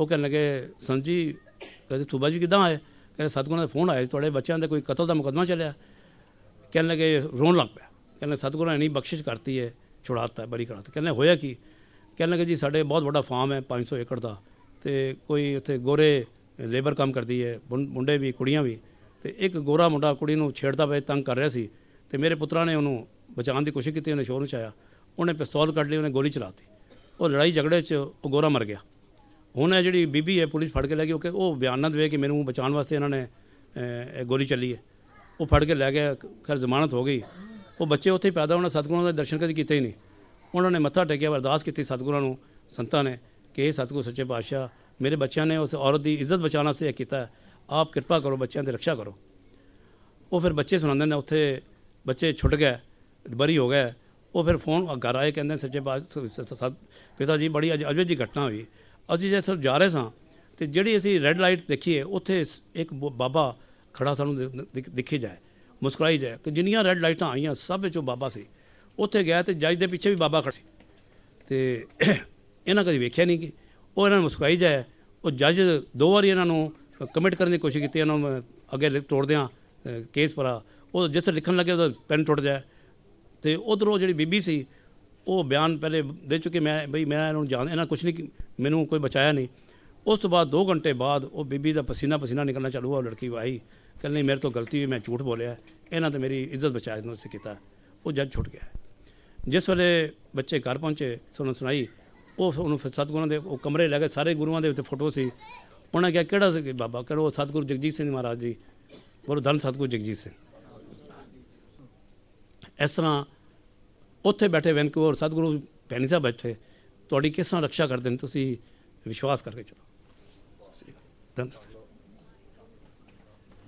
ਉਹ ਕਹਿਣ ਲੱਗੇ, ਸੰਤ ਜੀ, ਕਹਿੰਦੇ ਸੂਬਾ ਜੀ ਕਿੱਦਾਂ ਆਏ? ਕਹਿੰਦੇ, ਸਤਿਗੁਰਾਂ ਦਾ ਫੋਨ ਆਇਆ ਤੁਹਾਡੇ ਬੱਚਿਆਂ ਦੇ ਕੋਈ ਕਤਲ ਦਾ ਮੁਕੱਦਮਾ ਚੱਲਿਆ? ਕਹਿਣ ਲੱਗੇ, ਰੋਣ ਲੱਗ ਪਿਆ। ਕਹਿੰਦੇ, ਸਤਿਗੁਰਾਂ ਨੇ ਨਹੀਂ ਬਖਸ਼ਿਸ਼ ਕਰਤੀ ਹੈ ਛੁੜਾਤਾ ਬਰੀ ਕਰਾਤਾ ਕਹਿੰਦੇ ਹੋਇਆ ਕੀ? ਕਹਿਣ ਲੱਗੇ, ਜੀ, ਸਾਡੇ ਬਹੁਤ ਵੱਡਾ ਫਾਰਮ ਹੈ 500 ਏਕੜ ਦਾ। ਤੇ ਕੋਈ ਉੱਥੇ ਗੋਰੇ ਲੇਬਰ ਕੰਮ ਕਰਦੀ ਹੈ ਮੁੰਡੇ ਵੀ, ਕੁੜੀਆਂ ਵੀ। ਤੇ ਇੱਕ ਗੋਰਾ ਮੁੰਡਾ ਕੁੜੀ ਨੂੰ ਛੇੜਦਾ ਪਏ, ਤੰਗ ਕਰ ਰਿਹਾ ਸੀ। ਤੇ ਮੇਰੇ ਪੁੱਤਰਾਂ ਨੇ ਉਹਨੂੰ ਬਚਾਉਣ ਦੀ ਕੋਸ਼ਿਸ਼ ਕੀਤੀ, ਉਹਨੇ ਸ਼ੋਰ ਮਚਾਇਆ। ਉਹਨੇ ਪਿਸਤੌਲ ਕੱਢ ਲਈ, ਉਹਨੇ ਗੋਲੀ ਚਲਾਤੀ ਉਹ ਲੜਾਈ ਝਗੜੇ 'ਚ ਉਹ ਗੋਰਾ ਮਰ ਗਿਆ। ਹੁਣ ਇਹ ਜਿਹੜੀ ਬੀਬੀ ਹੈ ਪੁਲਿਸ ਫੜ ਕੇ ਲੈ ਗਈ, ਉਹ ਕਿ ਉਹ ਬਿਆਨ ਨਾ ਦੇਵੇ ਕਿ ਮੈਨੂੰ ਬਚਾਉਣ ਵਾਸਤੇ ਇਹਨਾਂ ਨੇ ਗੋਲੀ ਚੱਲੀ ਹੈ। ਉਹ ਫੜ ਕੇ ਲੈ ਗਿਆ, ਖੈਰ ਜ਼ਮਾਨਤ ਹੋ ਗਈ। ਉਹ ਬੱਚੇ ਉੱਥੇ ਹੀ ਪੈਦਾ ਹੋਣਾ ਸਤਿਗੁਰਾਂ ਦੇ ਦਰਸ਼ਨ ਕਦੇ ਕੀਤੇ ਹੀ ਨਹੀਂ। ਉਹਨਾਂ ਨੇ ਮੱਥਾ ਟੇਕਿਆ, ਅਰਦਾਸ ਕੀਤੀ ਸਤਿਗੁਰਾਂ ਨੂੰ, ਸੰਤਾਂ ਨੇ, ਕਿ ਇਹ ਸਤਿਗੁਰ ਸੱਚੇ ਪਾਤਸ਼ਾਹ, ਮੇਰੇ ਬੱਚਿਆਂ ਨੇ ਉਸ ਔਰਤ ਦੀ ਇੱਜ਼ਤ ਬਚਾਉਣ ਵਾਸਤੇ ਇਹ ਕੀਤਾ ਹੈ। ਆਪ ਕਿਰਪਾ ਕਰੋ, ਬੱਚਿਆਂ ਦੀ ਰੱਖਿਆ ਕਰੋ। ਉਹ ਫਿਰ ਬੱਚੇ ਸੁਣਾਉਂਦੇ ਨੇ, ਉੱਥੇ ਬੱਚੇ ਛੁੱਟ ਗਏ, ਬਰੀ ਹੋ ਗਏ। ਉਹ ਫਿਰ ਫੋਨ, ਘਰ ਆਏ, ਕਹਿੰਦੇ ਸੱਚੇ ਪਾਤਸ਼ਾਹ ਪਿਤਾ ਜੀ, ਬੜੀ ਅਜ ਅਜਬ ਜੀ ਘਟਨਾ ਹੋਈ। ਅਸੀਂ ਜੇ ਜਾ ਰਹੇ ਸਾਂ ਤੇ ਜਿਹੜੀ ਅਸੀਂ ਰੈੱਡ ਲਾਈਟ ਦੇਖੀਏ, ਉੱਥੇ ਇੱਕ ਬ- ਬਾਬਾ ਖੜਾ ਸਾਨੂੰ ਦਿ- ਦਿਖੀ ਜਾਏ, ਮੁਸਕਰਾਈ ਜਾਏ ਕਿ ਜਿੰਨੀਆਂ ਰੈੱਡ ਲਾਈਟਾਂ ਆਈਆਂ, ਸਭ ਵਿੱਚੋਂ ਬਾਬਾ ਸੀ। ਉੱਥੇ ਗਿਆ ਤੇ ਜੱਜ ਦੇ ਪਿੱਛੇ ਵੀ ਬਾਬਾ ਖੜਾ ਸੀ। ਤੇ ਇਹਨਾਂ ਕਦੀ ਵੇਖਿਆ ਨਹੀਂ ਕਿ ਉਹ ਇਹਨਾਂ ਨੂੰ ਮੁਸਕਰਾਈ ਜਾਏ, ਉਹ ਜੱਜ ਦੋ ਵਾਰੀ ਇਹਨਾਂ ਨੂੰ ਕਮਿਟ ਕਰਨ ਦੀ ਕੋਸ਼ਿਸ਼ ਕੀਤੀ, ਇਹਨਾਂ ਨੂੰ ਅੱਗੇ ਲਿ- ਤੋੜਦਿਆਂ ਕੇਸ ਭਰਾ, ਉਹ ਜਿੱਥੇ ਲਿਖਣ ਲੱਗੇ, ਉਹਦਾ ਪੈਨ ਟੁੱਟ ਜਾਏ। ਤੇ ਉਧਰੋਂ ਜਿਹੜੀ ਬੀਬੀ ਸੀ ਉਹ ਬਿਆਨ ਪਹਿਲੇ ਦੇ ਚੁੱਕੇ, ਮੈਂ ਬਈ ਮੈਂ ਇਹਨਾਂ ਨੂੰ ਜਾਣ, ਇਹਨਾਂ ਕੁਝ ਨਹੀਂ ਮੈਨੂੰ ਕੋਈ ਬਚਾਇਆ ਨਹੀਂ। ਉਸ ਤੋਂ ਬਾਅਦ 2 ਘੰਟੇ ਬਾਅਦ ਉਹ ਬੀਬੀ ਦਾ ਪਸੀਨਾ ਪਸੀਨਾ ਨਿਕਲਣਾ ਚਾਲੂ ਹੋਇਆ ਲੜਕੀ ਆਈ ਕਹਿੰਦੀ ਨਹੀਂ ਮੇਰੇ ਤੋਂ ਗਲਤੀ ਹੋਈ, ਮੈਂ ਝੂਠ ਬੋਲਿਆ। ਇਹਨਾਂ ਤੇ ਮੇਰੀ ਇੱਜ਼ਤ ਬਚਾਇਆ ਨੂੰ ਅਸੀਂ ਕੀਤਾ। ਉਹ ਜੱਜ ਛੁੱਟ ਗਿਆ। ਜਿਸ ਵੇਲੇ ਬੱਚੇ ਘਰ ਪਹੁੰਚੇ, ਸੁਣਨ ਸੁਣਾਈ, ਉਹ ਉਹਨੂੰ ਫਿਰ ਸਤਿਗੁਰਾਂ ਦੇ ਉਹ ਕਮਰੇ ਲੈ ਕੇ ਸਾਰੇ ਗੁਰੂਆਂ ਦੇ ਉੱਤੇ ਫੋਟੋ ਸੀ। ਉਹਨਾਂ ਕਿਹਾ, ਕਿਹੜਾ ਸੀ? ਬਾਬਾ ਕਰੋ ਉਹ ਸਤਿਗੁਰੂ ਜਗਜੀਤ ਸਿੰਘ ਮਹਾਰਾਜ ਜੀ, ਗੁਰੂ ਧੰਨ ਸਤਿਗੁਰੂ ਜਗਜੀਤ ਸਿੰਘ। ਇਸ ਤਰ੍ਹਾਂ ਉੱਥੇ ਬੈਠੇ ਵੈਨਕੂਵਰ ਸਤਿਗੁਰੂ ਭੈਣੀ ਸਾਹਿਬ ਬੈਠੇ, ਤੁਹਾਡੀ ਕਿਸ ਤਰ੍ਹਾਂ ਰੱਖਿਆ ਕਰਦੇ ਨੇ ਤੁਸੀਂ? ਵਿਸ਼ਵਾਸ ਕਰਕੇ ਚਲੋ। ਧੰਨ ਸਤਿ